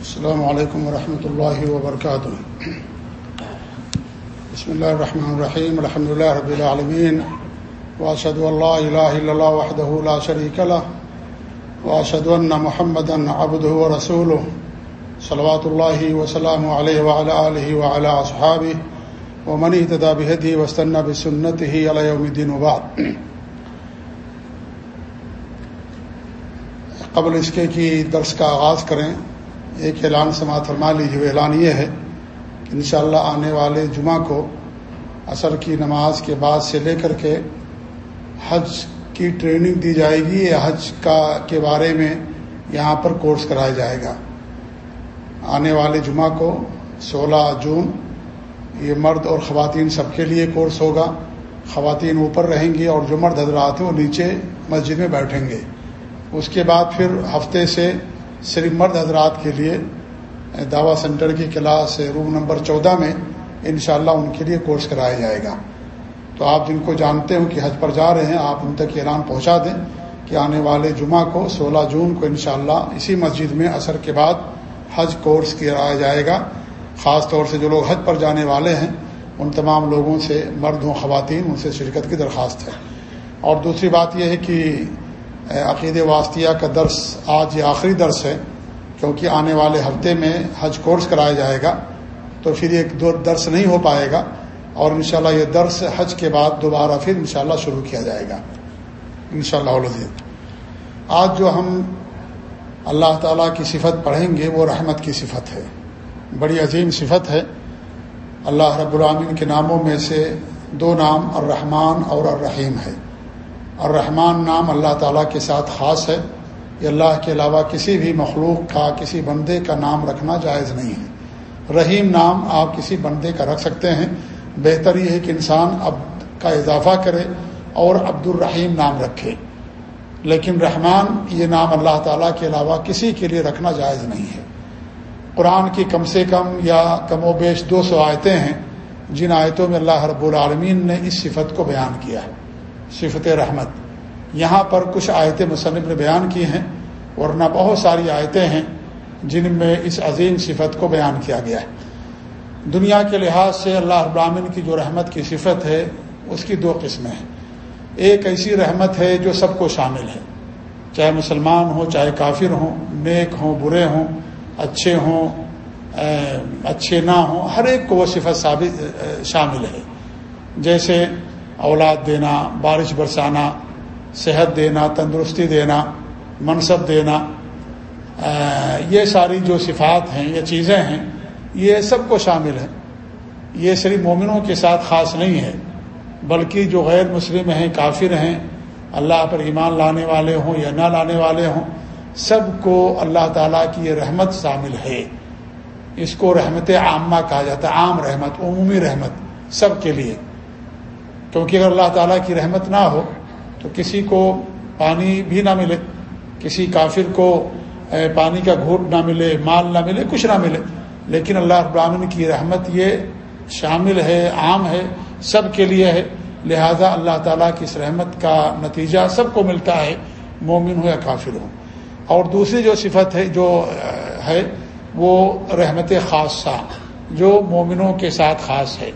السلام علیکم ورحمۃ اللہ وبرکاتہ بسم اللہ الرحمن الرحیم الحمد لله رب العالمین واشهد ان لا اله الا الله وحده لا شريك له. واشهد ان محمدا عبده ورسوله. صلوات الله وسلامه عليه وعلى اله وعلى اصحابه ومن اهتدى بهديه واستنى بسنته الى يوم الدين وبعد. قبل اس کے کہ درس کا آغاز کریں ایک اعلان سماعت فرما لیجیے، وہ اعلان یہ ہے کہ انشاءاللہ آنے والے جمعہ کو عصر کی نماز کے بعد سے لے کر کے حج کی ٹریننگ دی جائے گی۔ یا حج کا کے بارے میں یہاں پر کورس کرایا جائے گا۔ آنے والے جمعہ کو سولہ جون یہ مرد اور خواتین سب کے لیے کورس ہوگا۔ خواتین اوپر رہیں گی اور جو مرد حضرات ہیں وہ نیچے مسجد میں بیٹھیں گے۔ اس کے بعد پھر ہفتے سے صرف مرد حضرات کے لیے دعویٰ سینٹر کی کلاس روم نمبر چودہ میں انشاءاللہ ان کے لیے کورس کرایا جائے گا۔ تو آپ جن کو جانتے ہوں کہ حج پر جا رہے ہیں، آپ ان تک اعلان پہنچا دیں کہ آنے والے جمعہ کو سولہ جون کو انشاءاللہ اسی مسجد میں اثر کے بعد حج کورس کرایا جائے گا۔ خاص طور سے جو لوگ حج پر جانے والے ہیں، ان تمام لوگوں سے، مرد ہوں، خواتین، ان سے شرکت کی درخواست ہے۔ اور دوسری بات یہ ہے کہ عقید واسطیہ کا درس آج یہ آخری درس ہے، کیونکہ آنے والے ہفتے میں حج کورس کرایا جائے گا، تو پھر ایک دو درس نہیں ہو پائے گا، اور انشاءاللہ یہ درس حج کے بعد دوبارہ پھر انشاءاللہ شروع کیا جائے گا۔ انشاءاللہ شاء آج جو ہم اللہ تعالیٰ کی صفت پڑھیں گے، وہ رحمت کی صفت ہے۔ بڑی عظیم صفت ہے۔ اللہ رب العامین کے ناموں میں سے دو نام، الرحمن اور الرحیم ہے۔ الرحمن نام اللہ تعالیٰ کے ساتھ خاص ہے۔ یہ اللہ کے علاوہ کسی بھی مخلوق کا، کسی بندے کا نام رکھنا جائز نہیں ہے۔ رحیم نام آپ کسی بندے کا رکھ سکتے ہیں۔ بہتر یہ ہے کہ انسان اب کا اضافہ کرے اور عبد الرحیم نام رکھے۔ لیکن رحمان یہ نام اللہ تعالیٰ کے علاوہ کسی کے لیے رکھنا جائز نہیں ہے۔ قرآن کی کم سے کم یا کم و بیش دو سو آیتیں ہیں۔ جن آیتوں میں اللہ رب العالمین نے اس صفت کو بیان کیا ہے۔ صفت رحمت۔ یہاں پر کچھ آیتیں مصنف نے بیان کی ہیں، ورنہ بہت ساری آیتیں ہیں جن میں اس عظیم صفت کو بیان کیا گیا ہے۔ دنیا کے لحاظ سے اللہ ابراہین کی جو رحمت کی صفت ہے، اس کی دو قسمیں ہیں۔ ایک ایسی رحمت ہے جو سب کو شامل ہے۔ چاہے مسلمان ہوں، چاہے کافر ہوں، نیک ہوں، برے ہوں، اچھے ہوں اچھے نہ ہوں، ہر ایک کو وہ صفت ثابت شامل ہے۔ جیسے اولاد دینا، بارش برسانا، صحت دینا، تندرستی دینا، منصب دینا یہ ساری جو صفات ہیں، یہ چیزیں ہیں، یہ سب کو شامل ہیں۔ یہ صرف مومنوں کے ساتھ خاص نہیں ہے، بلکہ جو غیر مسلم ہیں، کافر ہیں، اللہ پر ایمان لانے والے ہوں یا نہ لانے والے ہوں، سب کو اللہ تعالیٰ کی یہ رحمت شامل ہے۔ اس کو رحمت عامہ کہا جاتا ہے، عام رحمت، عمومی رحمت، سب کے لیے۔ کیونکہ اگر اللہ تعالیٰ کی رحمت نہ ہو، تو کسی کو پانی بھی نہ ملے، کسی کافر کو پانی کا گھوٹ نہ ملے، مال نہ ملے، کچھ نہ ملے۔ لیکن اللہ ابراہین کی رحمت یہ شامل ہے، عام ہے، سب کے لیے ہے۔ لہذا اللہ تعالیٰ کی اس رحمت کا نتیجہ سب کو ملتا ہے، مومن ہو یا کافر ہو۔ اور دوسری جو صفت ہے، جو، ہے، وہ رحمت خاصہ، جو مومنوں کے ساتھ خاص ہے۔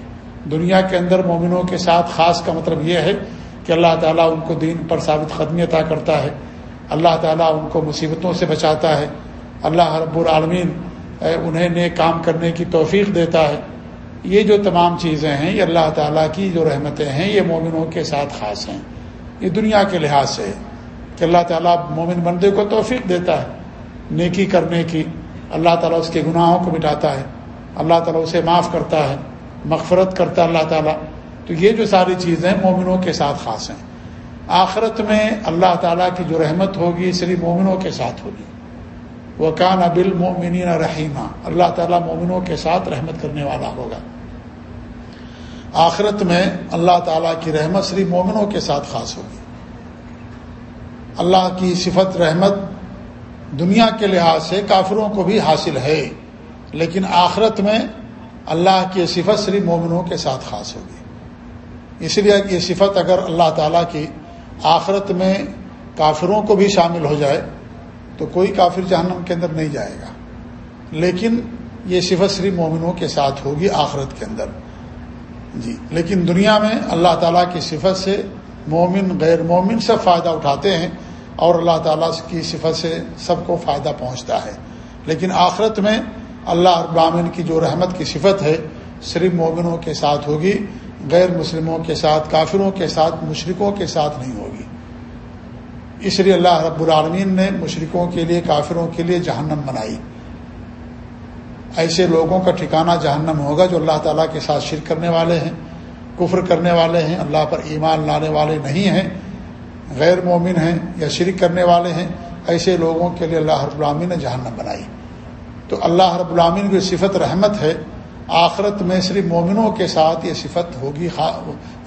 دنیا کے اندر مومنوں کے ساتھ خاص کا مطلب یہ ہے کہ اللہ تعالیٰ ان کو دین پر ثابت قدمی عطا کرتا ہے۔ اللہ تعالیٰ ان کو مصیبتوں سے بچاتا ہے۔ اللہ رب العالمین انہیں نیک کام کرنے کی توفیق دیتا ہے۔ یہ جو تمام چیزیں ہیں، یہ اللہ تعالیٰ کی جو رحمتیں ہیں، یہ مومنوں کے ساتھ خاص ہیں۔ یہ دنیا کے لحاظ سے ہے کہ اللہ تعالیٰ مومن بندے کو توفیق دیتا ہے، نیکی کرنے کی۔ اللہ تعالیٰ اس کے گناہوں کو مٹاتا ہے۔ اللہ تعالیٰ اسے معاف کرتا ہے۔ مغفرت کرتا اللہ تعالیٰ۔ تو یہ جو ساری چیزیں مومنوں کے ساتھ خاص ہیں۔ آخرت میں اللہ تعالیٰ کی جو رحمت ہوگی صرف مومنوں کے ساتھ ہوگی۔ وہ کان ابل مومنین رحیمہ اللہ تعالیٰ مومنوں کے ساتھ رحمت کرنے والا ہوگا۔ آخرت میں اللہ تعالیٰ کی رحمت صرف مومنوں کے ساتھ خاص ہوگی۔ اللہ کی صفت رحمت دنیا کے لحاظ سے کافروں کو بھی حاصل ہے، لیکن آخرت میں اللہ کی صفت صرف مومنوں کے ساتھ خاص ہوگی۔ اس لیے یہ صفت اگر اللہ تعالیٰ کی آخرت میں کافروں کو بھی شامل ہو جائے، تو کوئی کافر جہنم کے اندر نہیں جائے گا۔ لیکن یہ صفت صرف مومنوں کے ساتھ ہوگی آخرت کے اندر۔ جی لیکن دنیا میں اللہ تعالیٰ کی صفت سے مومن غیر مومن سب فائدہ اٹھاتے ہیں اور اللہ تعالیٰ کی صفت سے سب کو فائدہ پہنچتا ہے۔ لیکن آخرت میں اللہ ابامن کی جو رحمت کی صفت ہے، صرف مومنوں کے ساتھ ہوگی، غیر مسلموں کے ساتھ، کافروں کے ساتھ مشرقوں کے ساتھ نہیں ہوگی۔ اس لیے اللہ رب العالمین نے مشرقوں کے لیے، کافروں کے لیے جہنم بنائی۔ ایسے لوگوں کا ٹھکانہ جہنم ہوگا جو اللہ تعالیٰ کے ساتھ شرک کرنے والے ہیں، کفر کرنے والے ہیں، اللہ پر ایمان لانے والے نہیں ہیں، غیر مومن ہیں یا شرک کرنے والے ہیں۔ ایسے لوگوں کے لیے اللہ رب العامین نے جہنم بنائی۔ تو اللہ رب العامین کی صفت رحمت ہے، آخرت میں صرف مومنوں کے ساتھ یہ صفت ہوگی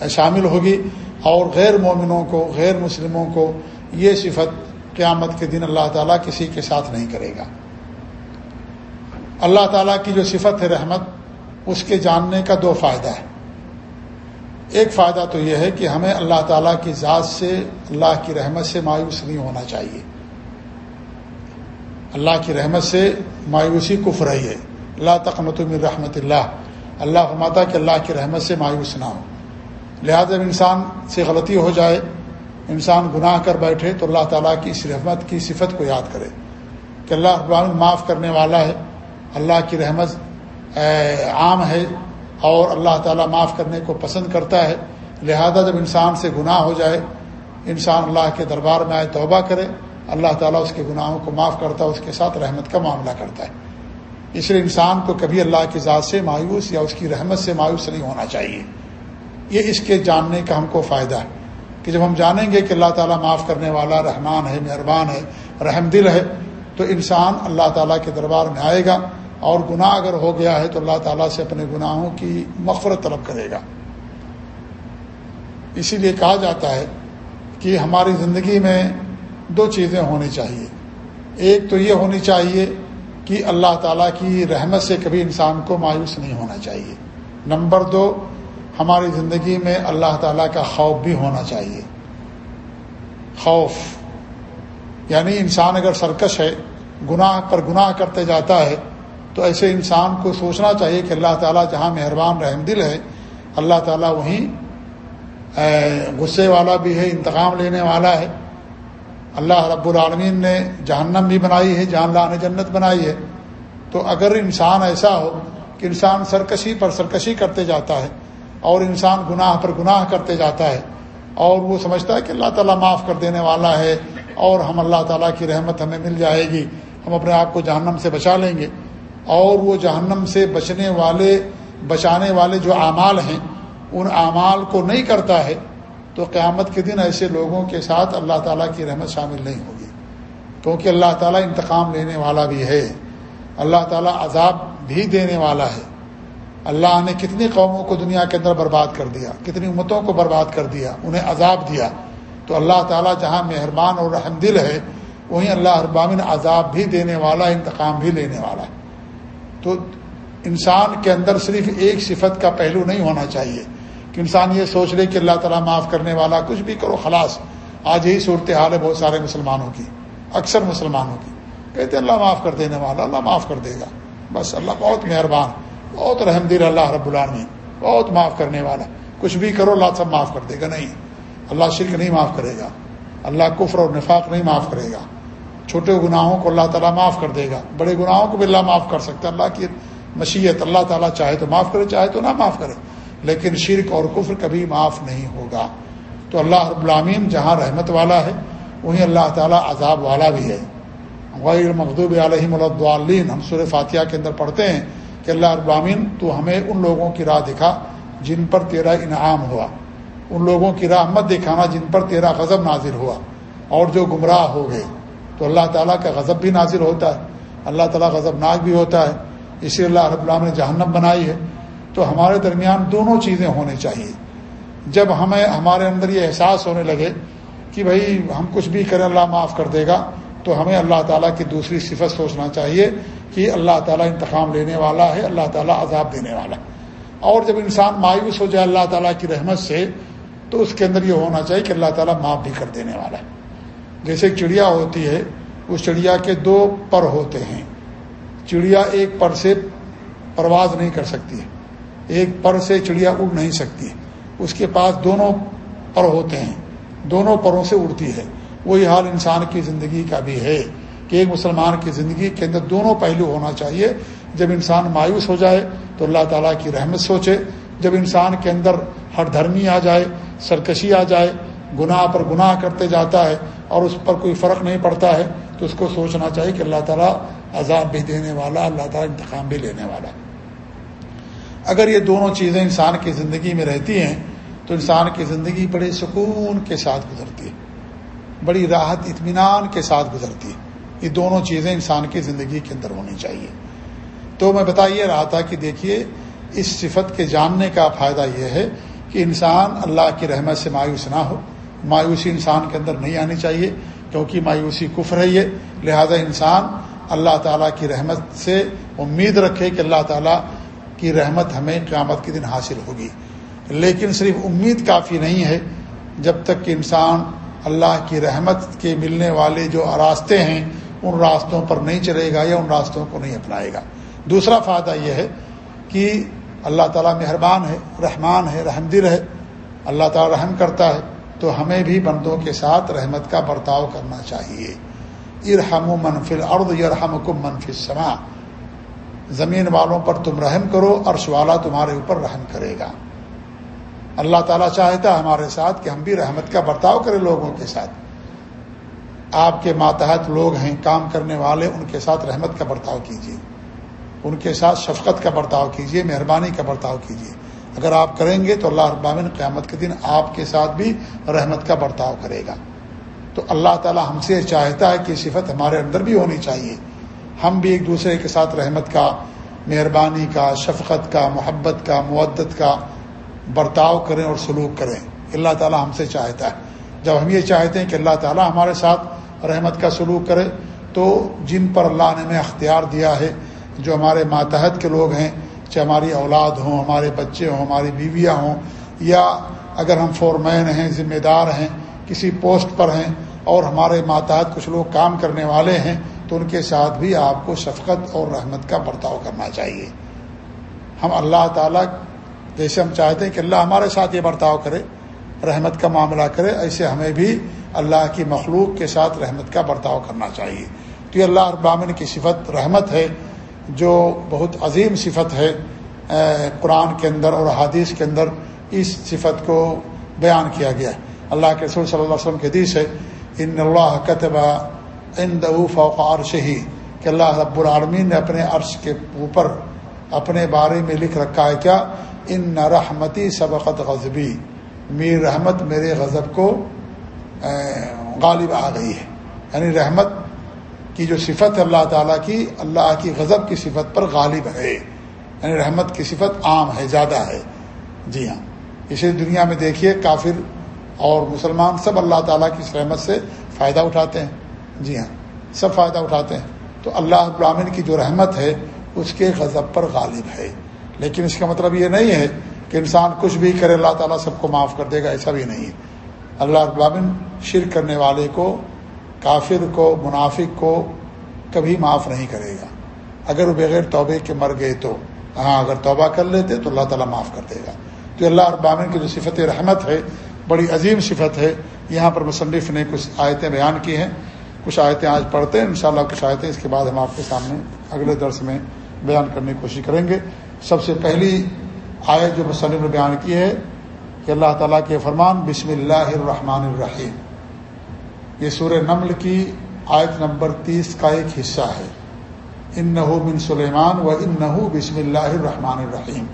شامل ہوگی، اور غیر مومنوں کو، غیر مسلموں کو یہ صفت قیامت کے دن اللہ تعالیٰ کسی کے ساتھ نہیں کرے گا۔ اللہ تعالیٰ کی جو صفت ہے رحمت، اس کے جاننے کا دو فائدہ ہے۔ ایک فائدہ تو یہ ہے کہ ہمیں اللہ تعالیٰ کی ذات سے، اللہ کی رحمت سے مایوس نہیں ہونا چاہیے۔ اللہ کی رحمت سے مایوسی کف رہی ہے۔ اللہ تقمت من رحمت اللہ۔ اللہ فرماتا کہ اللہ کی رحمت سے مایوس نہ ہو۔ لہذا انسان سے غلطی ہو جائے، انسان گناہ کر بیٹھے، تو اللہ تعالیٰ کی اس رحمت کی صفت کو یاد کرے کہ اللہ معاف کرنے والا ہے۔ اللہ کی رحمت عام ہے اور اللہ تعالیٰ معاف کرنے کو پسند کرتا ہے۔ لہذا جب انسان سے گناہ ہو جائے، انسان اللہ کے دربار میں آئے توبہ کرے۔ اللہ تعالیٰ اس کے گناہوں کو معاف کرتا ہے اس کے ساتھ رحمت کا معاملہ کرتا ہے۔ اس لیے انسان کو کبھی اللہ کی ذات سے مایوس یا اس کی رحمت سے مایوس نہیں ہونا چاہیے۔ یہ اس کے جاننے کا ہم کو فائدہ ہے کہ جب ہم جانیں گے کہ اللہ تعالیٰ معاف کرنے والا رحمان ہے، مہربان ہے، رحم دل ہے، تو انسان اللہ تعالیٰ کے دربار میں آئے گا اور گناہ اگر ہو گیا ہے تو اللہ تعالیٰ سے اپنے گناہوں کی مغفرت طلب کرے گا۔ اسی لیے کہا جاتا ہے کہ ہماری زندگی میں دو چیزیں ہونی چاہیے۔ ایک تو یہ ہونی چاہیے کہ اللہ تعالیٰ کی رحمت سے کبھی انسان کو مایوس نہیں ہونا چاہیے۔ نمبر دو، ہماری زندگی میں اللہ تعالیٰ کا خوف بھی ہونا چاہیے۔ خوف یعنی انسان اگر سرکش ہے، گناہ پر گناہ کرتے جاتا ہے، تو ایسے انسان کو سوچنا چاہیے کہ اللہ تعالیٰ جہاں مہربان رحم دل ہے، اللہ تعالیٰ وہیں غصے والا بھی ہے، انتقام لینے والا ہے۔ اللہ رب العالمین نے جہنم بھی بنائی ہے جان لا نے جنت بنائی ہے۔ تو اگر انسان ایسا ہو کہ انسان سرکشی پر سرکشی کرتے جاتا ہے اور انسان گناہ پر گناہ کرتے جاتا ہے اور وہ سمجھتا ہے کہ اللہ تعالیٰ معاف کر دینے والا ہے اور ہم اللہ تعالیٰ کی رحمت ہمیں مل جائے گی، ہم اپنے آپ کو جہنم سے بچا لیں گے۔ اور وہ جہنم سے بچنے والے، بچانے والے جو اعمال ہیں، ان اعمال کو نہیں کرتا ہے تو قیامت کے دن ایسے لوگوں کے ساتھ اللہ تعالیٰ کی رحمت شامل نہیں ہوگی۔ کیونکہ اللہ تعالیٰ انتقام لینے والا بھی ہے۔ اللہ تعالیٰ عذاب بھی دینے والا ہے۔ اللہ نے کتنی قوموں کو دنیا کے اندر برباد کر دیا، کتنی امتوں کو برباد کر دیا، انہیں عذاب دیا۔ تو اللہ تعالیٰ جہاں مہربان اور رحم دل ہے، وہیں اللہ ابامن عذاب بھی دینے والا، انتقام بھی لینے والا۔ ہے تو انسان کے اندر صرف ایک صفت کا پہلو نہیں ہونا چاہیے۔ کہ انسان یہ سوچ لے کہ اللہ تعالیٰ معاف کرنے والا کچھ بھی کرو، خلاص۔ آج یہی صورتحال ہے بہت سارے مسلمانوں کی، اکثر مسلمانوں کی۔ کہتے ہیں اللہ معاف کر دینے والا، اللہ معاف کر دے گا۔ بس اللہ بہت مہربان، بہت رحم دل اللہ رب العالمین، بہت معاف کرنے والا۔ کچھ بھی کرو، اللہ سب معاف کر دے گا۔ نہیں، اللہ شرک نہیں معاف کرے گا۔ اللہ کفر اور نفاق نہیں معاف کرے گا۔ چھوٹے گناہوں کو اللہ تعالیٰ معاف کر دے گا۔ بڑے گناہوں کو بھی اللہ معاف کر سکتا ہے۔ اللہ کی مشیت، اللہ تعالیٰ چاہے تو معاف کرے، چاہے تو نہ معاف کرے۔ لیکن شرک اور کفر کبھی معاف نہیں ہوگا۔ تو اللہ رب العامین جہاں رحمت والا ہے، وہیں اللہ تعالیٰ عذاب والا بھی ہے۔ غیر مخدوب علیہم الدعالین ہم سور فاتحہ کے اندر پڑھتے ہیں کہ اللہ رب العامین تو ہمیں ان لوگوں کی راہ دکھا جن پر تیرا انعام ہوا۔ ان لوگوں کی راہ مت دکھانا جن پر تیرا غضب نازل ہوا۔ اور جو گمراہ ہو گئے، تو اللہ تعالیٰ کا غضب بھی نازل ہوتا ہے۔ اللہ تعالیٰ غضب ناک بھی ہوتا ہے۔ اسی اللہ رب اللہ نے جہنم بنائی ہے۔ تو ہمارے درمیان دونوں چیزیں ہونی چاہیے۔ جب ہمیں، ہمارے اندر یہ احساس ہونے لگے کہ بھائی ہم کچھ بھی کریں، اللہ معاف کر دے گا، تو ہمیں اللہ تعالیٰ کی دوسری صفت سوچنا چاہیے کہ اللہ تعالیٰ انتقام لینے والا ہے، اللہ تعالیٰ عذاب دینے والا ہے۔ اور جب انسان مایوس ہو جائے اللہ تعالیٰ کی رحمت سے، تو اس کے اندر یہ ہونا چاہیے کہ اللہ تعالیٰ معاف بھی کر دینے والا ہے۔ جیسے ایک چڑیا ہوتی ہے، اس چڑیا کے دو پر ہوتے ہیں۔ چڑیا ایک پر سے پرواز نہیں کر سکتی ہے۔ ایک پر سے چڑیا اڑ نہیں سکتی۔ اس کے پاس دونوں پر ہوتے ہیں۔ دونوں پروں سے اڑتی ہے۔ وہی حال انسان کی زندگی کا بھی ہے کہ ایک مسلمان کی زندگی کے اندر دونوں پہلو ہونا چاہیے۔ جب انسان مایوس ہو جائے تو اللہ تعالیٰ کی رحمت سوچے۔ جب انسان کے اندر ہر دھرمی آ جائے، سرکشی آ جائے، گناہ پر گناہ کرتے جاتا ہے اور اس پر کوئی فرق نہیں پڑتا ہے، تو اس کو سوچنا چاہیے کہ اللہ تعالیٰ عذاب بھی دینے والا، اللہ تعالیٰ انتقام بھی لینے والا۔ اگر یہ دونوں چیزیں انسان کی زندگی میں رہتی ہیں، تو انسان کی زندگی بڑے سکون کے ساتھ گزرتی ہے۔ بڑی راحت، اطمینان کے ساتھ گزرتی ہے۔ یہ دونوں چیزیں انسان کی زندگی کے اندر ہونی چاہیے۔ تو میں بتائیے رہا تھا کہ دیکھیے، اس صفت کے جاننے کا فائدہ یہ ہے کہ انسان اللہ کی رحمت سے مایوس نہ ہو۔ مایوسی انسان کے اندر نہیں آنی چاہیے، کیونکہ مایوسی کفر ہے یہ۔ لہذا انسان اللہ تعالیٰ کی رحمت سے امید رکھے کہ اللہ تعالیٰ کی رحمت ہمیں قیامت کے دن حاصل ہوگی۔ لیکن صرف امید کافی نہیں ہے جب تک کہ انسان اللہ کی رحمت کے ملنے والے جو راستے ہیں ان راستوں پر نہیں چلے گا یا ان راستوں کو نہیں اپنائے گا۔ دوسرا فائدہ یہ ہے کہ اللہ تعالیٰ مہربان ہے، رحمان ہے رحم دل ہے۔ اللہ تعالیٰ رحم کرتا ہے، تو ہمیں بھی بندوں کے ساتھ رحمت کا برتاؤ کرنا چاہیے۔ ارحم و منفل ارد یرحم کم منفی سما زمین والوں پر تم رحم کرو، عرش والا تمہارے اوپر رحم کرے گا۔ اللہ تعالیٰ چاہتا ہے ہمارے ساتھ کہ ہم بھی رحمت کا برتاؤ کریں لوگوں کے ساتھ۔ آپ کے ماتحت لوگ ہیں، کام کرنے والے، ان کے ساتھ رحمت کا برتاؤ کیجیے۔ ان کے ساتھ شفقت کا برتاؤ کیجیے، مہربانی کا برتاؤ کیجیے۔ اگر آپ کریں گے تو اللہ ابامن قیامت کے دن آپ کے ساتھ بھی رحمت کا برتاؤ کرے گا۔ تو اللہ تعالی ہم سے چاہتا ہے کہ صفت ہمارے اندر بھی ہونی چاہیے۔ ہم بھی ایک دوسرے کے ساتھ رحمت کا، مہربانی کا، شفقت کا، محبت کا معدت کا برتاؤ کریں اور سلوک کریں۔ اللہ تعالیٰ ہم سے چاہتا ہے۔ جب ہم یہ چاہتے ہیں کہ اللہ تعالیٰ ہمارے ساتھ رحمت کا سلوک کرے، تو جن پر اللہ نے ہمیں اختیار دیا ہے، جو ہمارے ماتحت کے لوگ ہیں، چاہے ہماری اولاد ہوں، ہمارے بچے ہوں، ہماری بیویاں ہوں، یا اگر ہم فورمین ہیں، ذمہ دار ہیں، کسی پوسٹ پر ہیں، اور ہمارے ماتحت کچھ لوگ کام کرنے والے ہیں تو ان کے ساتھ بھی آپ کو شفقت اور رحمت کا برتاؤ کرنا چاہیے۔ ہم اللہ تعالیٰ جیسے ہم چاہتے ہیں کہ اللہ ہمارے ساتھ یہ برتاؤ کرے، رحمت کا معاملہ کرے، ایسے ہمیں بھی اللہ کی مخلوق کے ساتھ رحمت کا برتاؤ کرنا چاہیے۔ تو یہ اللہ ابامن کی صفت رحمت ہے، جو بہت عظیم صفت ہے قرآن کے اندر اور حادیث کے اندر اس صفت کو بیان کیا گیا۔ ہے اللہ کے رسول صلی اللہ علیہ وسلم کے حدیث ہے، ان اللہ کتبہ ان دعوف عرش ہی کہ اللہ رب العالمین نے اپنے عرش کے اوپر اپنے بارے میں لکھ رکھا ہے کیا؟ ان نہ رحمتی سبقت غذبی میر رحمت میرے غضب کو غالب آ گئی ہے۔ یعنی رحمت کی جو صفت ہے اللہ تعالیٰ کی، اللہ کی غضب کی صفت پر غالب ہے۔ یعنی رحمت کی صفت عام ہے، زیادہ ہے۔ جی ہاں۔ اسی دنیا میں دیکھیے، کافر اور مسلمان سب اللہ تعالیٰ کی اس رحمت سے فائدہ اٹھاتے ہیں۔ جی ہاں سب فائدہ اٹھاتے ہیں۔ تو اللہ ابراہین کی جو رحمت ہے، اس کے غضب پر غالب ہے۔ لیکن اس کا مطلب یہ نہیں ہے کہ انسان کچھ بھی کرے، اللہ تعالیٰ سب کو معاف کر دے گا، ایسا بھی نہیں ہے۔ اللہ ابامن شرک کرنے والے کو، کافر کو، منافق کو کبھی معاف نہیں کرے گا۔ اگر وہ بغیر توبے کے مر گئے تو ہاں اگر توبہ کر لیتے تو اللہ تعالیٰ معاف کر دے گا۔ تو اللہ ابامن کی جو صفت رحمت ہے، بڑی عظیم صفت ہے۔ یہاں پر مصنف نے کچھ آیتیں بیان کی ہیں۔ کچھ آیتیں آج پڑھتے ہیں، انشاءاللہ کچھ آیتیں اس کے بعد ہم آپ کے سامنے اگلے درس میں بیان کرنے کی کوشش کریں گے۔ سب سے پہلی آیت جو مصنف نے بیان کی ہے کہ اللہ تعالیٰ کے فرمان، بسم اللہ الرحمن الرحیم۔ یہ سور نمل کی آیت نمبر تیس کا ایک حصہ ہے۔ ان نحو بن سلیمان و ان نحو بسم اللہ الرحمن الرحیم۔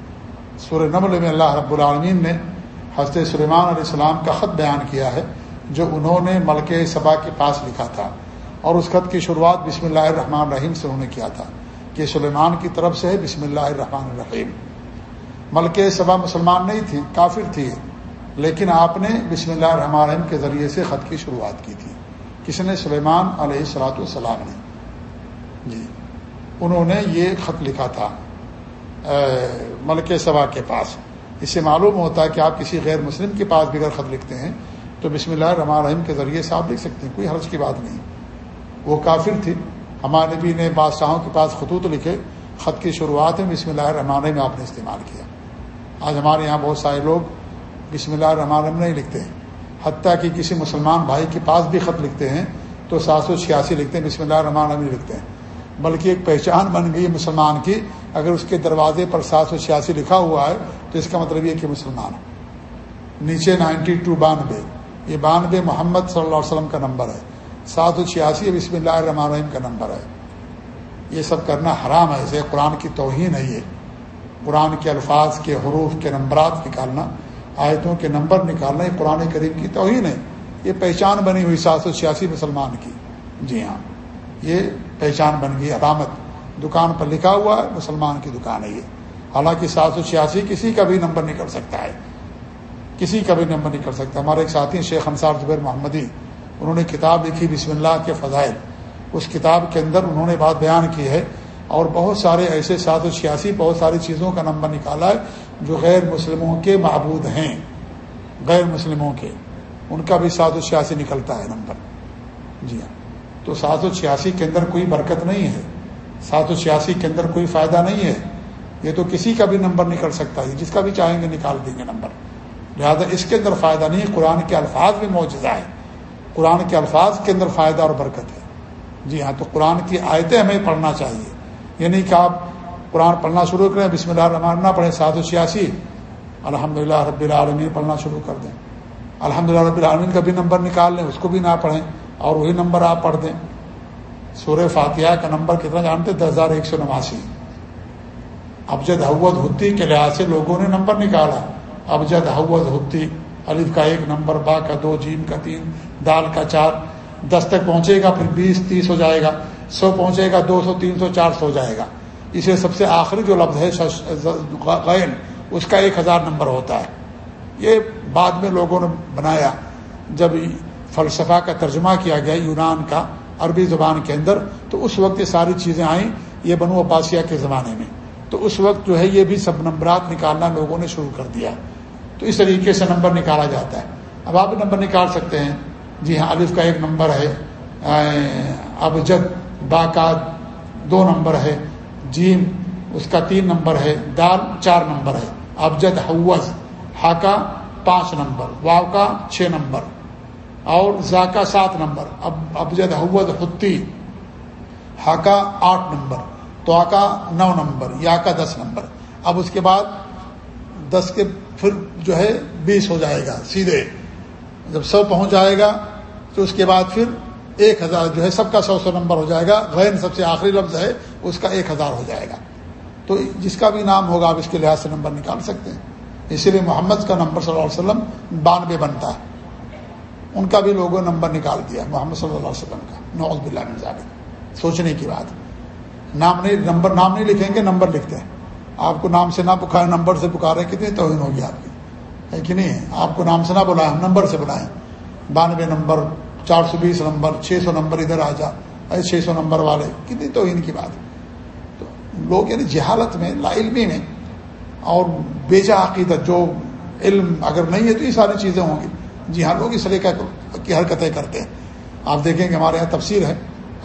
سور نمل میں اللہ رب العالمین نے حضرت سلیمان علیہ السلام کا خط بیان کیا ہے، جو انہوں نے ملک صبا کے پاس لکھا تھا۔ اور اس خط کی شروعات بسم اللہ الرحمن الرحیم سے انہوں نے کیا تھا کہ سلیمان کی طرف سے ہے بسم اللہ الرحمن الرحیم۔ ملک صبا مسلمان نہیں تھی کافر تھی لیکن آپ نے بسم اللہ الرحمن الرحیم کے ذریعے سے خط کی شروعات کی تھی۔ کس نے؟ سلیمان علیہ السلاۃ والسلام نے۔ جی انہوں نے یہ خط لکھا تھا ملک صبا کے پاس۔ اس سے معلوم ہوتا ہے کہ آپ کسی غیر مسلم کے پاس بھی اگر خط لکھتے ہیں، تو بسم اللہ الرحمن الرحیم کے ذریعے سے آپ لکھ سکتے ہیں، کوئی حرض کی بات نہیں۔ وہ کافر تھی۔ ہمارے نبی نے بادشاہوں کے پاس خطوط لکھے۔ خط کی شروعات میں بسم اللہ الرحمٰن میں آپ نے استعمال کیا۔ آج ہمارے یہاں بہت سارے لوگ بسم اللہ الرحمٰن نہیں لکھتے ہیں۔ حتیٰ کہ کسی مسلمان بھائی کے پاس بھی خط لکھتے ہیں تو سات سو چھیاسی لکھتے ہیں، بسم اللہ الرحمٰن نہیں لکھتے ہیں۔ بلکہ ایک پہچان بن گئی مسلمان کی۔ اگر اس کے دروازے پر سات سو چھیاسی لکھا ہوا ہے تو اس کا مطلب یہ کہ مسلمان نیچے نائنٹی ٹو بانوے۔ یہ بانوے محمد صلی اللہ علیہ وسلم کا نمبر ہے۔ سات سو چھیاسی بسم اللہ الرحمٰن الرحیم کا نمبر ہے۔ یہ سب کرنا حرام ہے، اسے قرآن کی توہین ہے یہ۔ قرآن کے الفاظ، کے حروف، کے نمبرات نکالنا، آیتوں کے نمبر نکالنا، یہ قرآن کریم کی توہین ہے۔ یہ پہچان بنی ہوئی سات سو چھیاسی مسلمان کی۔ جی ہاں یہ پہچان بن گئی، علامت۔ دکان پر لکھا ہوا ہے، مسلمان کی دکان ہے یہ۔ حالانکہ سات سو چھیاسی کسی کا بھی نمبر نہیں کر سکتا ہے۔ کسی کا بھی نمبر نہیں کر سکتا ہمارے ایک ساتھی شیخ انصار زبیر محمدی۔ انہوں نے کتاب لکھی بسم اللہ کے فضائل۔ اس کتاب کے اندر انہوں نے بات بیان کی ہے اور بہت سارے ایسے سات سو چھیاسی بہت ساری چیزوں کا نمبر نکالا ہے جو غیر مسلموں کے معبود ہیں۔ غیر مسلموں کے۔ ان کا بھی سات سو چھیاسی نکلتا ہے نمبر۔ جی ہاں۔ تو سات سو چھیاسی کے اندر کوئی برکت نہیں ہے۔ سات سو چھیاسی کے اندر کوئی فائدہ نہیں ہے۔ یہ تو کسی کا بھی نمبر نکل سکتا ہے۔ جس کا بھی چاہیں گے نکال دیں گے نمبر۔ لہٰذا اس کے اندر فائدہ نہیں قرآن کے الفاظ بھی موجودہ ہے۔ قرآن کے الفاظ کے اندر فائدہ اور برکت ہے۔ جی ہاں تو قرآن کی آیتیں ہمیں پڑھنا چاہیے۔ یہ نہیں کہ آپ قرآن پڑھنا شروع کریں، بسم اللہ الرحمن نہ پڑھیں سات و چھیاسی الحمد للہ رب العالمین پڑھنا شروع کر دیں۔ الحمد للہ رب العالمین کا بھی نمبر نکال لیں، اس کو بھی نہ پڑھیں، اور وہی نمبر آپ پڑھ دیں۔ سورہ فاتحہ کا نمبر کتنا جانتے دس ہزار ایک سو نواسی۔ ابجد حوت ہتی کے لحاظ سے لوگوں نے نمبر نکالا۔ ابجد حوت ہتی الف کا ایک نمبر، با کا دو، جیم کا تین، دال کا چار، دس تک پہنچے گا، پھر بیس، تیس ہو جائے گا، سو پہنچے گا، دو سو، تین سو، چار سو ہو جائے گا۔ اسے سب سے آخری جو لفظ ہے غین، اس کا ایک ہزار نمبر ہوتا ہے۔ یہ بعد میں لوگوں نے بنایا۔ جب فلسفہ کا ترجمہ کیا گیا، یونان کا، عربی زبان کے اندر، تو اس وقت یہ ساری چیزیں آئیں، یہ بنو عباسیہ کے زمانے میں۔ تو اس وقت جو ہے، یہ بھی سب نمبرات نکالنا لوگوں نے شروع کر دیا۔ تو اس طریقے سے نمبر نکالا جاتا ہے۔ اب آپ نمبر نکال سکتے ہیں۔ جی ہاں الف کا ایک نمبر ہے۔ اب جد، با کا دو نمبر ہے۔ جیم، اس کا تین نمبر ہے۔ دال، چار نمبر ہے۔ ابجد حوض ہا کا پانچ نمبر، واو کا چھ نمبر، اور زا کا سات نمبر۔ اب ابجد حوض حتی، ہا کا آٹھ نمبر، تو آ کا نو نمبر، یا کا دس نمبر۔ اب اس کے بعد دس کے پھر جو ہے بیس ہو جائے گا، سیدھے۔ جب سو پہنچ جائے گا، تو اس کے بعد پھر ایک ہزار جو ہے، سب کا سو سو نمبر ہو جائے گا۔ غیر سب سے آخری لفظ ہے، اس کا ایک ہزار ہو جائے گا۔ تو جس کا بھی نام ہوگا، آپ اس کے لحاظ سے نمبر نکال سکتے ہیں۔ اسی لیے محمد کا نمبر صلی اللہ علیہ وسلم بانوے بنتا ہے۔ ان کا بھی لوگوں نے نمبر نکال دیا، محمد صلی اللہ علیہ وسلم کا۔ نوز بلّہ نظام سوچنے کی بات۔ نام نہیں، نمبر، نام نہیں لکھیں گے، نمبر لکھتے ہیں۔ آپ کو نام سے نہ پکارے، نمبر سے پکارے، کتنی توہین ہوگی آپ کی؟ ہے کہ نہیں؟ آپ کو نام سے نہ بلائیں، نمبر سے بلائیں۔ بانوے نمبر، چار سو بیس نمبر، چھ سو نمبر ادھر آ جا چھ سو نمبر والے، کتنی توہین کی بات تو لوگ یعنی جہالت میں، لا علمی میں، اور بیجا عقیدت جو علم اگر نہیں ہے تو یہ ساری چیزیں ہوں گی۔ جی ہاں لوگ اس طرح کی حرکتیں کرتے ہیں۔ آپ دیکھیں کہ ہمارے یہاں تفسیر ہے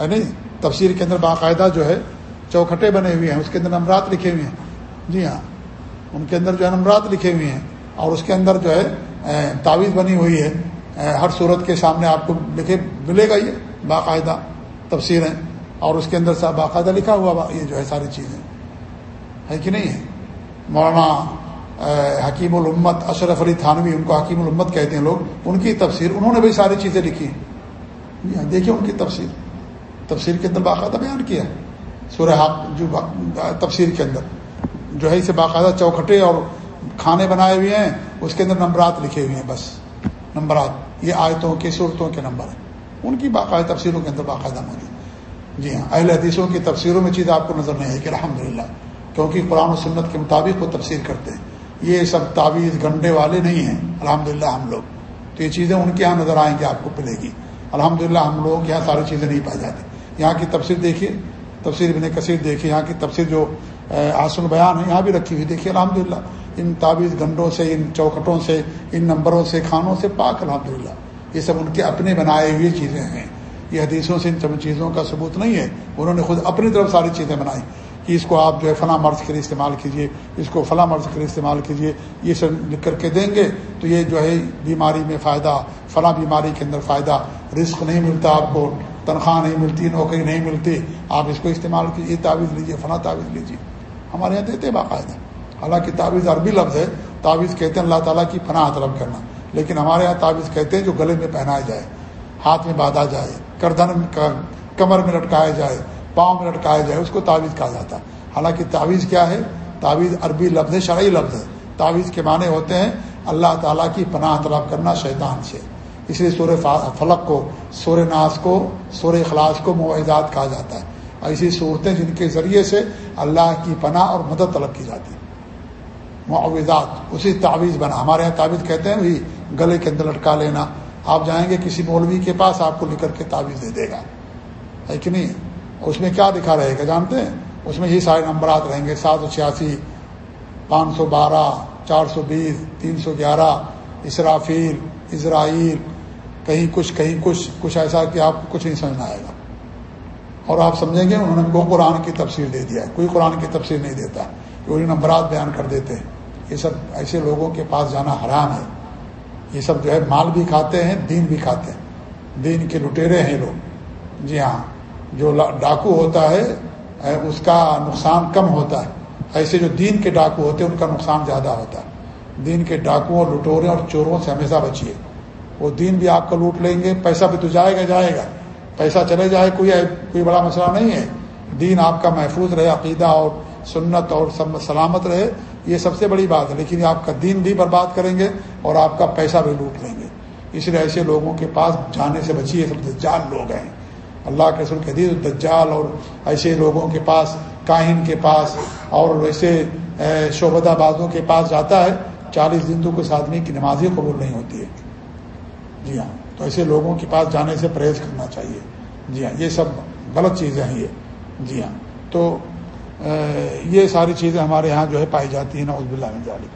نہیں؟ تفسیر کے اندر باقاعدہ جو ہے، چوکھٹے بنے ہوئے ہیں، اس کے اندر نمبرات لکھے ہوئے ہیں۔ جی ہاں۔ ان کے اندر جو ہے نمبرات لکھے ہوئے ہیں اور اس کے اندر جو ہے تعویذ بنی ہوئی ہے۔ ہر صورت کے سامنے آپ کو لکھے، ملے گا یہ باقاعدہ تفسیریں اور اس کے اندر سا باقاعدہ لکھا ہوا یہ جو ہے ساری چیزیں۔ ہے کہ نہیں؟ ہے مولانا حکیم الامت اشرف علی تھانوی، ان کو حکیم الامت کہتے ہیں لوگ۔ ان کی تفسیر، انہوں نے بھی ساری چیزیں لکھی ہیں۔ جی ہاں، دیکھیے ان کی تفسیر۔ تفسیر کے اندر باقاعدہ بیان کیا سورہ حق، جو تفسیر کے اندر۔ جو ہے اسے باقاعدہ چوکھٹے اور کھانے بنائے ہوئے ہیں، اس کے اندر نمبرات لکھے ہوئے ہیں بس۔ نمبرات۔ یہ آیتوں کی صورتوں کے نمبر ہیں۔ ان کی باقاعدہ تفسیروں کے اندر باقاعدہ موجود جی ہاں اہل حدیثوں کی تفسیروں میں چیز آپ کو نظر نہیں آئے کہ الحمد للہ کیونکہ قرآن و سنت کے مطابق وہ تفسیر کرتے ہیں۔ یہ سب تعویذ گنڈے والے نہیں ہیں۔ الحمد للہ ہم لوگ۔ تو یہ چیزیں ان کے یہاں نظر آئیں گے آپ کو ملے گی۔ الحمد للہ ہم لوگ یہاں ساری چیزیں نہیں پائی جاتی۔ یہاں کی تفسیر دیکھیے۔ تفسیر بن کثیر دیکھیے۔ یہاں کی تفسیر جو آسن بیان ہے، یہاں بھی رکھی ہوئی۔ دیکھیے الحمد للہ ان تعویذ گنڈوں سے، ان چوکٹوں سے، ان نمبروں سے، کھانوں سے پاک الحمد للہ یہ سب ان کے اپنے بنائے ہوئے چیزیں ہیں۔ یہ حدیثوں سے ان سب چیزوں کا ثبوت نہیں ہے۔ انہوں نے خود اپنی طرف ساری چیزیں بنائی کہ اس کو آپ جو ہے فلاں مرض کے لیے استعمال کیجیے اس کو فلاں مرض کے لیے استعمال کیجیے یہ سب لکھ کر کے دیں گے تو یہ جو ہے بیماری میں فائدہ، فلاں بیماری کے اندر فائدہ، رزق نہیں ملتا آپ کو، تنخواہ نہیں ملتی، نوکری نہیں ملتی، آپ اس کو استعمال کیجیے تعویذ لیجیے فلاں تعویذ لیجیے ہمارے یہاں دیتے باقاعدہ۔ حالانکہ تعویذ عربی لفظ ہے، تعویذ کہتے ہیں اللہ تعالیٰ کی پناہ طلب کرنا۔ لیکن ہمارے یہاں تعویذ کہتے ہیں جو گلے میں پہنایا جائے، ہاتھ میں باندھا جائے کردن کمر میں لٹکایا جائے، پاؤں میں لٹکایا جائے، اس کو تعویذ کہا جاتا ہے۔ حالانکہ تعویذ کیا ہے؟ تعویذ عربی لفظ ہے، شرعی لفظ ہے۔ تعویذ کے معنی ہوتے ہیں اللہ تعالیٰ کی پناہ طلب کرنا شیطان سے۔ اس لیے سورہ فلق کو، سورہ ناس کو، سورہ اخلاص کو معاہدات کہا جاتا ہے۔ ایسی صورتیں جن کے ذریعے سے اللہ کی پناہ اور مدد طلب کی جاتی معاوضات، اسی تعویذ بنا۔ ہمارے یہاں تعویذ کہتے ہیں، وہی گلے کے اندر لٹکا لینا۔ آپ جائیں گے کسی مولوی کے پاس، آپ کو لکھ کر کے تعویذ دے دے گا۔ ہے کہ نہیں؟ اس میں کیا دکھا رہے گا؟ جانتے ہیں؟ اس میں ہی سارے نمبرات رہیں گے۔ سات سو چھیاسی، پانچ سو بارہ، چار سو بیس، تین سو گیارہ۔ اسرافیل، اسرائیل، کہیں کچھ کہیں کچھ کچھ ایسا کہ آپ کو کچھ نہیں سمجھنا آئے گا۔ اور آپ سمجھیں گے انہوں نے کو قرآن کی تفصیل دے دیا ہے، کوئی قرآن کی تفصیل نہیں دیتا کہ نمبرات بیان کر دیتے ہیں۔ یہ سب ایسے لوگوں کے پاس جانا حرام ہے۔ یہ سب جو ہے مال بھی کھاتے ہیں، دین بھی کھاتے ہیں۔ دین کے لٹیرے ہیں لوگ۔ جی ہاں جو ڈاکو ہوتا ہے اس کا نقصان کم ہوتا ہے۔ ایسے جو دین کے ڈاکو ہوتے ہیں، ان کا نقصان زیادہ ہوتا ہے۔ دین کے ڈاکوؤں لٹوروں اور چوروں سے ہمیشہ بچیے۔ وہ دین بھی آپ کو لوٹ لیں گے، پیسہ بھی تو جائے گا جائے گا۔ پیسہ چلے جائے، کوئی کوئی بڑا مسئلہ نہیں ہے۔ دین آپ کا محفوظ رہے، عقیدہ اور سنت اور سلامت رہے، یہ سب سے بڑی بات ہے۔ لیکن آپ کا دین بھی برباد کریں گے اور آپ کا پیسہ بھی لوٹ لیں گے۔ اس لیے ایسے لوگوں کے پاس جانے سے بچیے، سب جان لوگ ہیں۔ اللہ کے رسول کے حدیث دجال اور ایسے لوگوں کے پاس کاہن کے پاس اور ویسے شعبدہ بازوں کے پاس جاتا ہے، چالیس دن تو کچھ آدمی کی نمازی قبول نہیں ہوتی ہے۔ جی ہاں تو ایسے لوگوں کے پاس جانے سے پرہیز کرنا چاہیے۔ جی ہاں یہ سب غلط چیزیں ہیں یہ۔ جی ہاں تو یہ ساری چیزیں ہمارے یہاں جو ہے پائی جاتی ہیں نوز بلّہ جالی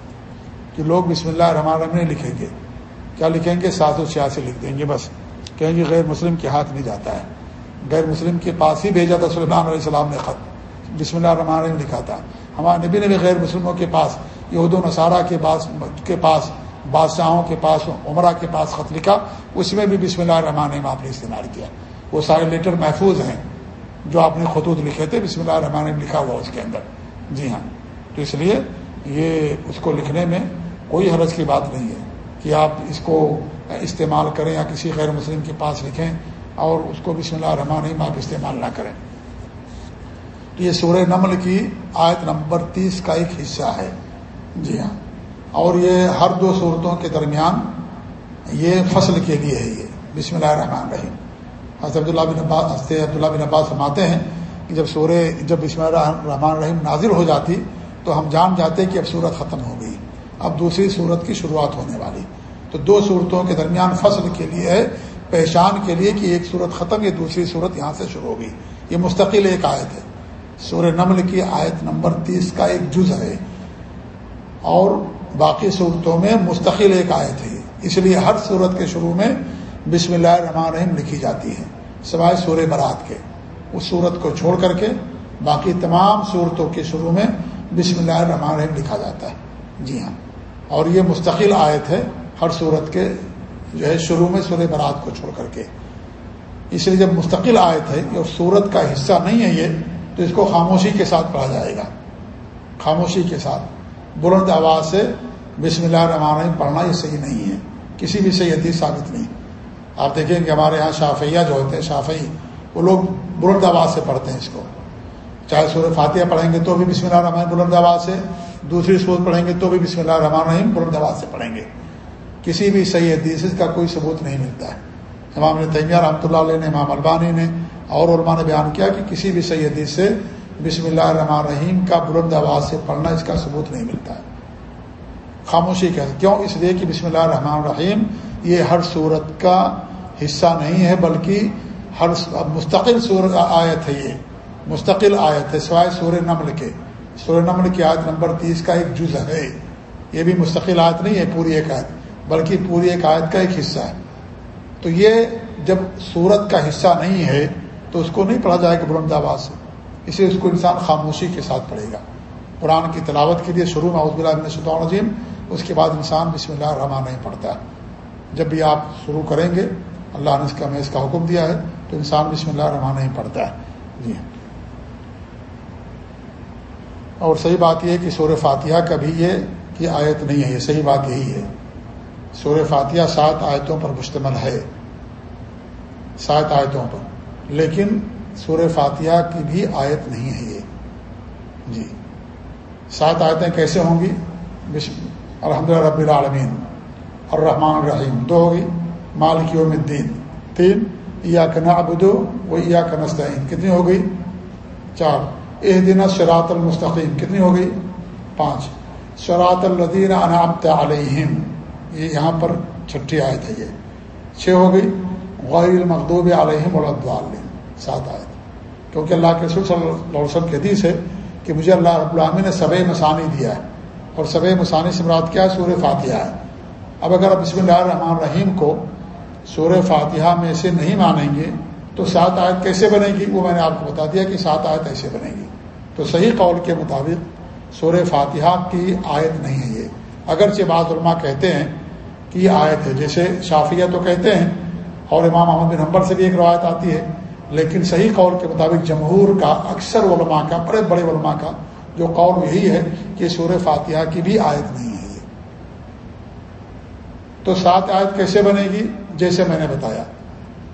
کہ لوگ بسم اللہ الرحمن الرحیم نہیں لکھیں گے۔ کیا لکھیں گے؟ سات سو چھیاسی لکھ دیں گے بس۔ کہیں گے غیر مسلم کے ہاتھ نہیں جاتا ہے۔ غیر مسلم کے پاس ہی بھیجا تھا سلیمان علیہ السلام نے خط۔ بسم اللہ الرحمن الرحیم لکھا تھا۔ ہمارے نبی نے بھی غیر مسلموں کے پاس، یہود و نصارہ کے پاس کے پاس، بادشاہوں کے پاس، عمرہ کے پاس خط لکھا۔ اس میں بھی بسم اللہ الرحمن الرحیم آپ نے استعمال کیا۔ وہ سارے لیٹر محفوظ ہیں جو آپ نے خطوط لکھے تھے، بسم اللہ الرحمن الرحیم لکھا ہوا اس کے اندر۔ جی ہاں۔ تو اس لیے یہ اس کو لکھنے میں کوئی حرض کی بات نہیں ہے کہ آپ اس کو استعمال کریں یا کسی غیر مسلم کے پاس لکھیں اور اس کو بسم اللہ الرحمن آپ استعمال نہ کریں۔ تو یہ سورہ نمل کی آیت نمبر تیس کا ایک حصہ ہے۔ جی ہاں۔ اور یہ ہر دو صورتوں کے درمیان یہ فصل کے لیے ہے یہ۔ بسم اللہ الرحمن رحیم حضرت عبداللہ بن عباس حضرت عبداللہ بن عباس فرماتے ہیں کہ جب سورہ جب بسم اللہ الرحمن الرحیم نازل ہو جاتی تو ہم جان جاتے کہ اب صورت ختم ہو گئی۔ اب دوسری صورت کی شروعات ہونے والی۔ تو دو صورتوں کے درمیان فصل کے لیے ہے، پہچان کے لیے کہ ایک صورت ختم یہ دوسری صورت یہاں سے شروع ہوگی۔ یہ مستقل ایک آیت ہے۔ سورہ نمل کی آیت نمبر تیس کا ایک جز ہے۔ اور باقی صورتوں میں مستقل ایک آیت ہے۔ اس لیے ہر صورت کے شروع میں بسم اللہ الرحمن الرحیم لکھی جاتی ہے۔ سوائے سورہ برات کے۔ اس صورت کو چھوڑ کر کے باقی تمام صورتوں کے شروع میں بسم اللہ الرحمن الرحیم لکھا جاتا ہے۔ جی ہاں۔ اور یہ مستقل آیت ہے ہر صورت کے جو ہے شروع میں سورہ برات کو چھوڑ کر کے۔ اس لیے جب مستقل آیت ہے اور سورت کا حصہ نہیں ہے یہ، تو اس کو خاموشی کے ساتھ پڑھا جائے گا۔ خاموشی کے ساتھ۔ بلند آواز سے بسم اللہ الرحمن الرحیم پڑھنا یہ صحیح نہیں ہے۔ کسی بھی صحیح حدیث ثابت نہیں۔ آپ دیکھیں کہ ہمارے یہاں شافیہ جو ہوتے ہیں، شافعی، وہ لوگ بلند آواز سے پڑھتے ہیں اس کو۔ چاہے سورہ فاتحہ پڑھیں گے تو بھی بسم اللہ الرحمن بلند آواز سے، دوسری سورت پڑھیں گے تو بھی بسم اللہ الرحمن الرحیم بلند آواز سے پڑھیں گے۔ کسی بھی صحیح حدیث کا کوئی ثبوت نہیں ملتا ہے۔ امام نے تیمیہ رحمۃ اللہ علیہ نے، امام البانی نے اور علماء نے بیان کیا کہ کسی بھی صحیح حدیث سے بسم اللہ الرحمن الرحیم کا بلند آواز سے پڑھنا اس کا ثبوت نہیں ملتا۔ ہے خاموشی کہ کیوں؟ اس لیے کہ بسم اللہ الرحمن الرحیم یہ ہر صورت کا حصہ نہیں ہے، بلکہ ہر مستقل صورت آیت ہے یہ۔ مستقل آیت ہے، سوائے سورہ نمل کے۔ سورہ نمل کی آیت نمبر تیس کا ایک جز ہے۔ یہ بھی مستقل آیت نہیں ہے پوری ایک آیت، بلکہ پوری ایک آیت کا ایک حصہ ہے۔ تو یہ جب صورت کا حصہ نہیں ہے، تو اس کو نہیں پڑھا جائے گا بلند آباد سے۔ اسے اس کو انسان خاموشی کے ساتھ پڑھے گا۔ قرآن کی تلاوت کے لیے شروع میں عزب اللہ العظیم اس کے بعد انسان بسم اللہ الرحمٰن نہیں پڑھتا ہے۔ جب بھی آپ شروع کریں گے، اللہ نے اس کا میں اس کا حکم دیا ہے، تو انسان بسم اللہ الرحمٰن نہیں پڑھتا ہے۔ جی ہاں۔ اور صحیح بات یہ ہے کہ سور فاتحہ کا بھی یہ کہ آیت نہیں ہے، یہ صحیح بات یہی ہے۔ سور فاتحہ سات آیتوں پر مشتمل ہے۔ سات آیتوں پر۔ لیکن سور فاتحہ کی بھی آیت نہیں ہے یہ۔ جی۔ سات آیتیں کیسے ہوں گی؟ الحمد للہ رب العالمین۔ اور رحمان الرحیم دو ہوگی مالک یوم الدین تین یا کا نابدو وہ یا کا نستعین کتنی ہو گئی چار اح دن شراط المستقیم کتنی ہو گئی پانچ شراط الدین انعامت علیہم یہ یہاں پر چھٹی آیت ہے یہ چھ ہو گئی غیر المقوب علیہم الدعالین سات آیت کیونکہ اللہ کے رسول صلی اللہ علیہ وسلم کی حدیث ہے کہ مجھے اللہ رب العامی نے سب مسانی دیا ہے اور سب مسانی سے مراد کیا ہے سور فاتحہ ہے اب اگر آپ بسم اللہ الرحمن الرحیم کو سور فاتحہ میں سے نہیں مانیں گے، تو سات آیت کیسے بنے گی؟ وہ میں نے آپ کو بتا دیا کہ سات آیت ایسے بنے گی۔ تو صحیح قول کے مطابق سور فاتحہ کی آیت نہیں ہے یہ۔ اگرچہ بعض علماء کہتے ہیں کہ یہ آیت ہے، جیسے شافیہ تو کہتے ہیں اور امام محمد بن حمبر سے بھی ایک روایت آتی ہے، لیکن صحیح قول کے مطابق جمہور کا، اکثر علماء کا، بڑے بڑے علماء کا جو قول یہی ہے کہ سور فاتحہ کی بھی آیت نہیں ہے۔ تو سات آیت کیسے بنے گی؟ جیسے میں نے بتایا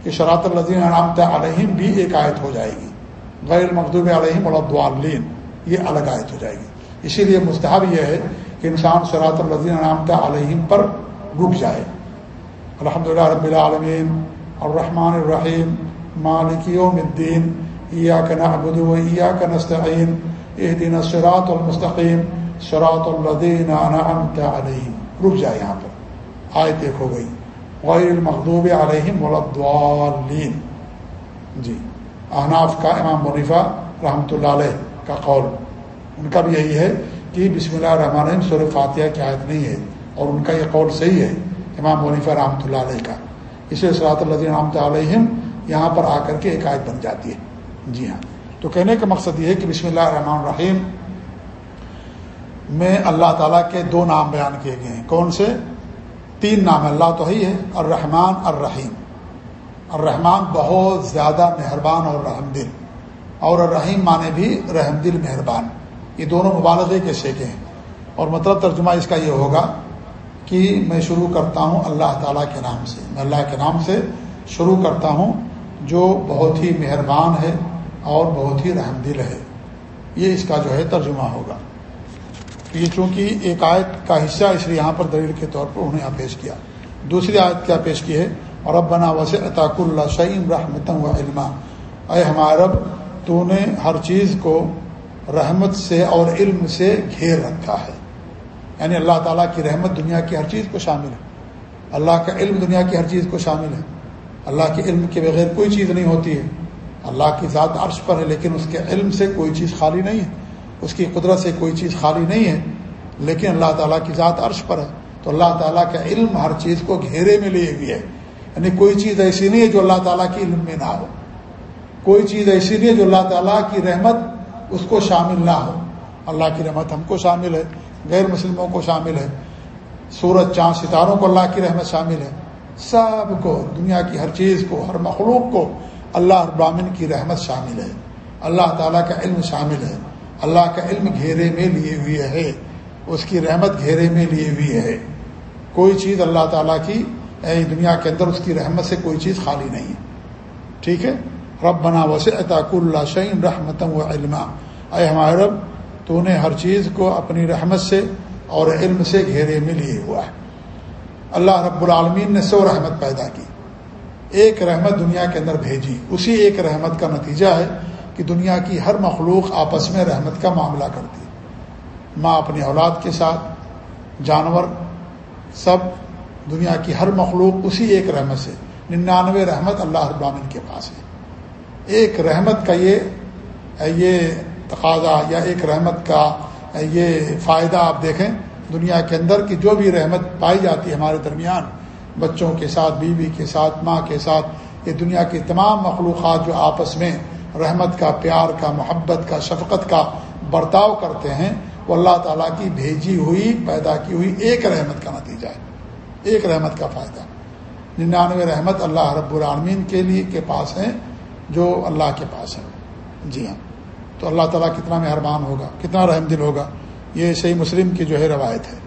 کہ شراط الزین علامت علیہم بھی ایک آیت ہو جائے گی، غیر مخدوب علیہم الدعالین یہ الگ آیت ہو جائے گی۔ اسی لیے مستحب یہ ہے کہ انسان شراط الزین علامت علیہم پر رک جائے۔ الحمد للہ رب العالمین، الرحمن الرحیم، مالک یوم الدین، ایاک نعبد و ایاک نستعین، اہدنا الصراط المستقیم، صراط الذین انعمت علیہم۔ رک جائے یہاں پر۔ آیت ایک ہو گئی۔ غیر المغضوب علیہم ولدوالین جی۔ احناف کا امام منیفہ رحمۃ اللہ علیہ کا قول۔ ان کا بھی یہی ہے کہ بسم اللہ الرحمن الرحیم سور فاتحہ کی آیت نہیں ہے، اور ان کا یہ قول صحیح ہے امام منیفہ رحمۃ اللہ علیہ کا۔ اسے صلاۃ اللہ رحمۃ علیہم یہاں پر آ کر کے ایک آیت بن جاتی ہے۔ جی ہاں۔ تو کہنے کا مقصد یہ ہے کہ بسم اللہ الرحمن الرحیم میں اللہ تعالیٰ کے دو نام بیان کیے گئے ہیں۔ کون سے؟ تین نام اللہ تو ہی ہے الرحمن، الرحیم۔ الرحمن بہت زیادہ مہربان اور رحم دل۔ اور الرحیم مانے بھی رحم دل مہربان۔ یہ دونوں مبالغے کے سیکے ہیں۔ اور مطلب ترجمہ اس کا یہ ہوگا کہ میں شروع کرتا ہوں اللہ تعالیٰ کے نام سے۔ میں اللہ کے نام سے شروع کرتا ہوں جو بہت ہی مہربان ہے اور بہت ہی رحم دل ہے۔ یہ اس کا جو ہے ترجمہ ہوگا۔ یہ چونکہ ایک آیت کا حصہ اس لیے یہاں پر دلیل کے طور پر انہیں یہاں پیش کیا۔ دوسری آیت کیا پیش کی ہے؟ اور اب بنا وس اطاق اللہ شعیم رحمت و علما اے ہمارا رب، تو نے ہر چیز کو رحمت سے اور علم سے گھیر رکھا ہے۔ یعنی اللہ تعالیٰ کی رحمت دنیا کی ہر چیز کو شامل ہے۔ اللہ کا علم دنیا کی ہر چیز کو شامل ہے۔ اللہ کے علم کے بغیر کوئی چیز نہیں ہوتی ہے۔ اللہ کی ذات عرش پر ہے، لیکن اس کے علم سے کوئی چیز خالی نہیں ہے۔ اس کی قدرت سے کوئی چیز خالی نہیں ہے، لیکن اللہ تعالیٰ کی ذات عرش پر ہے۔ تو اللہ تعالیٰ کا علم ہر چیز کو گھیرے میں لیے ہوئی ہے۔ یعنی کوئی چیز ایسی نہیں ہے جو اللہ تعالیٰ کی علم میں نہ ہو۔ کوئی چیز ایسی نہیں ہے جو اللہ تعالیٰ کی رحمت اس کو شامل نہ ہو۔ اللہ کی رحمت ہم کو شامل ہے، غیر مسلموں کو شامل ہے۔ سورج، چاند، ستاروں کو اللہ کی رحمت شامل ہے۔ سب کو، دنیا کی ہر چیز کو، ہر مخلوق کو اللہ ابراہین کی رحمت شامل ہے۔ اللہ تعالیٰ کا علم شامل ہے۔ اللہ کا علم گھیرے میں لیے ہوئے ہے، اس کی رحمت گھیرے میں لیے ہوئی ہے۔ کوئی چیز اللہ تعالیٰ کی یعنی دنیا کے اندر اس کی رحمت سے کوئی چیز خالی نہیں ٹھیک ہے؟ رب بنا وسے اطاق اللہ شعین رحمت و علما۔ اے ہمارے رب، تو نے ہر چیز کو اپنی رحمت سے اور علم سے گھیرے میں لیے ہوا ہے۔ اللہ رب العالمین نے سو رحمت پیدا کی۔ ایک رحمت دنیا کے اندر بھیجی۔ اسی ایک رحمت کا نتیجہ ہے کہ دنیا کی ہر مخلوق آپس میں رحمت کا معاملہ کرتی ماں اپنی اولاد کے ساتھ، جانور، سب، دنیا کی ہر مخلوق اسی ایک رحمت سے، ننانوے رحمت اللہ ابراہین کے پاس ہے۔ ایک رحمت کا یہ یہ تقاضا یا ایک رحمت کا یہ فائدہ آپ دیکھیں، دنیا کے اندر کی جو بھی رحمت پائی جاتی ہے ہمارے درمیان، بچوں کے ساتھ، بیوی کے ساتھ، ماں کے ساتھ، یہ دنیا کی تمام مخلوقات جو آپس میں رحمت کا، پیار کا، محبت کا، شفقت کا برتاؤ کرتے ہیں۔ وہ اللہ تعالیٰ کی بھیجی ہوئی، پیدا کی ہوئی ایک رحمت کا نتیجہ ہے۔ ایک رحمت کا فائدہ۔ ننانوے رحمت اللہ رب العالمین کے لیے کے پاس ہیں، جو اللہ کے پاس ہے جی ہاں۔ تو اللہ تعالیٰ کتنا مہربان ہوگا، کتنا رحم دل ہوگا۔ یہ صحیح مسلم کی جو ہے روایت ہے۔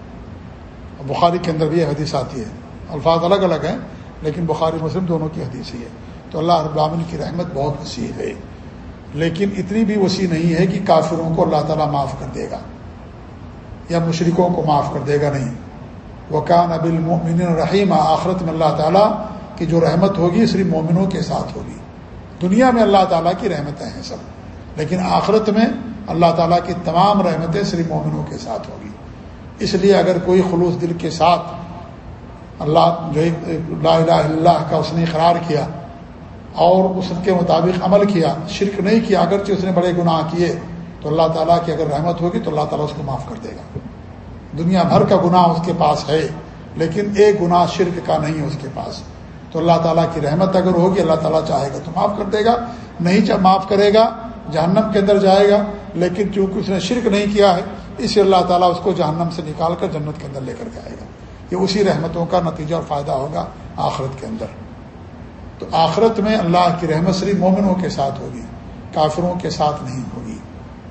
بخاری کے اندر بھی یہ حدیث آتی ہے۔ الفاظ الگ الگ ہیں، لیکن بخاری مسلم دونوں کی حدیث ہی ہے۔ تو اللہ رب العالمین کی رحمت بہت وسیع ہے۔ لیکن اتنی بھی وسیع نہیں ہے کہ کافروں کو اللہ تعالیٰ معاف کر دے گا یا مشرقوں کو معاف کر دے گا نہیں۔ وہ اب المن رحیم آخرت میں اللہ تعالیٰ کی جو رحمت ہوگی صرف مومنوں کے ساتھ ہوگی۔ دنیا میں اللہ تعالیٰ کی رحمتیں ہیں سب، لیکن آخرت میں اللہ تعالیٰ کی تمام رحمتیں صرف مومنوں کے ساتھ ہوگی۔ اس لیے اگر کوئی خلوص دل کے ساتھ اللہ جو لا الہ اللہ کا اس نے اقرار کیا اور اس کے مطابق عمل کیا، شرک نہیں کیا، اگرچہ اس نے بڑے گناہ کیے، تو اللہ تعالیٰ کی اگر رحمت ہوگی تو اللہ تعالیٰ اس کو معاف کر دے گا۔ دنیا بھر کا گناہ اس کے پاس ہے، لیکن ایک گناہ شرک کا نہیں ہے اس کے پاس۔ تو اللہ تعالیٰ کی رحمت اگر ہوگی، اللہ تعالیٰ چاہے گا تو معاف کر دے گا، نہیں معاف کرے گا، جہنم کے اندر جائے گا، لیکن چونکہ اس نے شرک نہیں کیا ہے، اس لیے اللہ تعالیٰ اس کو جہنم سے نکال کر جنت کے اندر لے کر کے آئے گا۔ یہ اسی رحمتوں کا نتیجہ اور فائدہ ہوگا آخرت کے اندر۔ تو آخرت میں اللہ کی رحمت صرف مومنوں کے ساتھ ہوگی، کافروں کے ساتھ نہیں ہوگی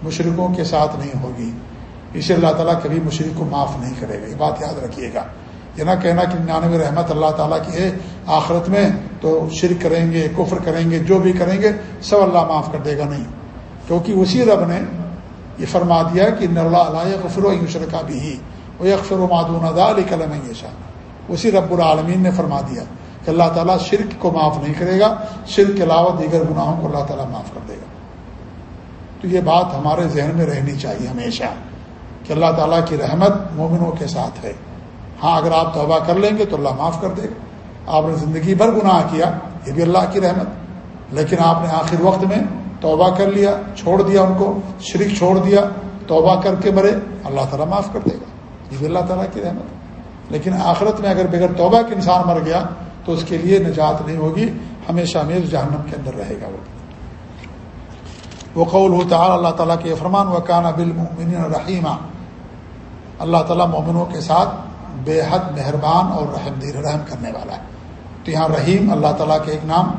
مشرقوں کے ساتھ نہیں ہوگی۔ اسے اللہ تعالیٰ کبھی مشرق کو معاف نہیں کرے گا۔ یہ بات یاد رکھیے گا۔ یہ نہ کہنا کہ ننانوے رحمت اللہ تعالیٰ کی ہے آخرت میں تو شرک کریں گے، کفر کریں گے، جو بھی کریں گے، سب اللہ معاف کر دے گا نہیں۔ کیونکہ اسی رب نے یہ فرما دیا کہ نرلا علیہ غفر و شرکا بھی ہی وہ یکفر و معدون ادا علی کلم شاہ اسی رب العالمین نے فرما دیا۔ کہ اللہ تعالیٰ شرک کو معاف نہیں کرے گا، شرک کے علاوہ دیگر گناہوں کو اللہ تعالیٰ معاف کر دے گا۔ تو یہ بات ہمارے ذہن میں رہنی چاہیے ہمیشہ کہ اللہ تعالیٰ کی رحمت مومنوں کے ساتھ ہے۔ ہاں اگر آپ توبہ کر لیں گے تو اللہ معاف کر دے گا۔ آپ نے زندگی بھر گناہ کیا، یہ بھی اللہ کی رحمت۔ لیکن آپ نے آخر وقت میں توبہ کر لیا، چھوڑ دیا ان کو، شرک چھوڑ دیا، توبہ کر کے مرے، اللہ تعالیٰ معاف کر دے گا۔ یہ بھی اللہ تعالیٰ کی رحمت لیکن آخرت میں اگر بغیر توبہ کے انسان مر گیا تو اس کے لیے نجات نہیں ہوگی، ہمیشہ ہمیں جہنم کے اندر رہے گا وہ۔ وہ قول ہوتا اللہ تعالیٰ کے فرمان و کانا بل رحیمہ اللہ تعالیٰ مومنوں کے ساتھ بے حد مہربان اور رحم دیر رحم کرنے والا ہے۔ تو یہاں رحیم اللہ تعالیٰ کے ایک نام،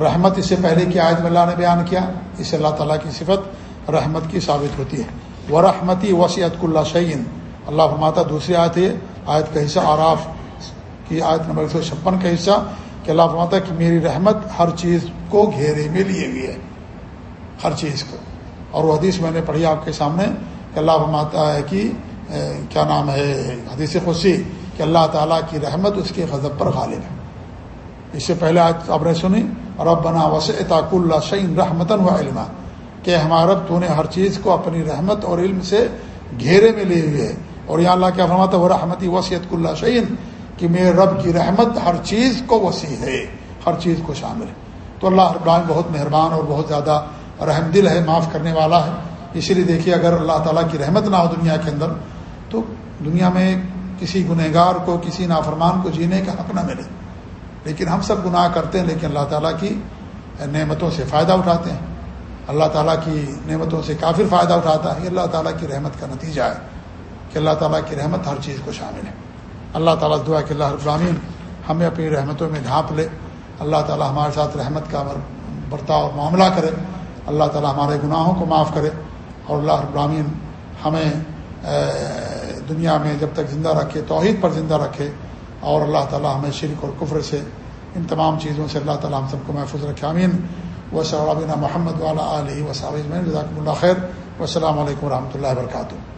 رحمت اس سے پہلے کی آیت میں اللہ نے بیان کیا، اس سے اللہ تعالیٰ کی صفت رحمت کی ثابت ہوتی ہے۔ وہ رحمتی وسیعت اللہ شعین اللہ فرماتا، دوسری آیت ہے، آیت کا حصہ آراف۔ کی آیت نمبر ایک سو چھپن کا حصہ کہ اللہ فرماتا ہے کہ میری رحمت ہر چیز کو گھیرے میں لیے ہوئی ہے، ہر چیز کو۔ اور وہ حدیث میں نے پڑھی آپ کے سامنے کہ اللہ فرماتا ہے کہ کیا نام ہے؟ حدیث خوشی کہ اللہ تعالیٰ کی رحمت اس کے غضب پر غالب ہے۔ اس سے پہلے آج آپ نے سنی اور اب بنا وس اطاق اللہ شعین رحمتن و علما۔ کہ ہمارا تو نے ہر چیز کو اپنی رحمت اور علم سے گھیرے میں لیے ہوئے ہے۔ اور یہاں اللہ کیا فرماتا وہ رحمتی وسیعت اللہ شعین کہ میرے رب کی رحمت ہر چیز کو وسیع ہے، ہر چیز کو شامل ہے۔ تو اللہ ابراہیم بہت مہربان اور بہت زیادہ رحم دل ہے، معاف کرنے والا ہے۔ اسی لیے دیکھیے، اگر اللہ تعالیٰ کی رحمت نہ ہو دنیا کے اندر، تو دنیا میں کسی گنہگار کو، کسی نافرمان کو جینے کا حق نہ ملے۔ لیکن ہم سب گناہ کرتے ہیں، لیکن اللہ تعالیٰ کی نعمتوں سے فائدہ اٹھاتے ہیں۔ اللہ تعالیٰ کی نعمتوں سے کافر فائدہ اٹھاتا ہے۔ یہ اللہ تعالیٰ کی رحمت کا نتیجہ ہے کہ اللہ تعالیٰ کی رحمت ہر چیز کو شامل ہے۔ اللہ تعالیٰ دعا کہ اللہ ابراہین ہمیں اپنی رحمتوں میں ڈھانپ لے۔ اللہ تعالیٰ ہمارے ساتھ رحمت کا برتاؤ اور معاملہ کرے۔ اللہ تعالیٰ ہمارے گناہوں کو معاف کرے۔ اور اللہ ابراہین ہمیں دنیا میں جب تک زندہ رکھے، توحید پر زندہ رکھے۔ اور اللہ تعالیٰ ہمیں شرک اور کفر سے ان تمام چیزوں سے اللہ تعالیٰ ہم سب کو محفوظ رکھے۔ امین و صابینہ محمد والا علیہ وصاب جزاکم اللہ خیر و السلام علیکم و رحمۃ اللہ وبرکاتہ۔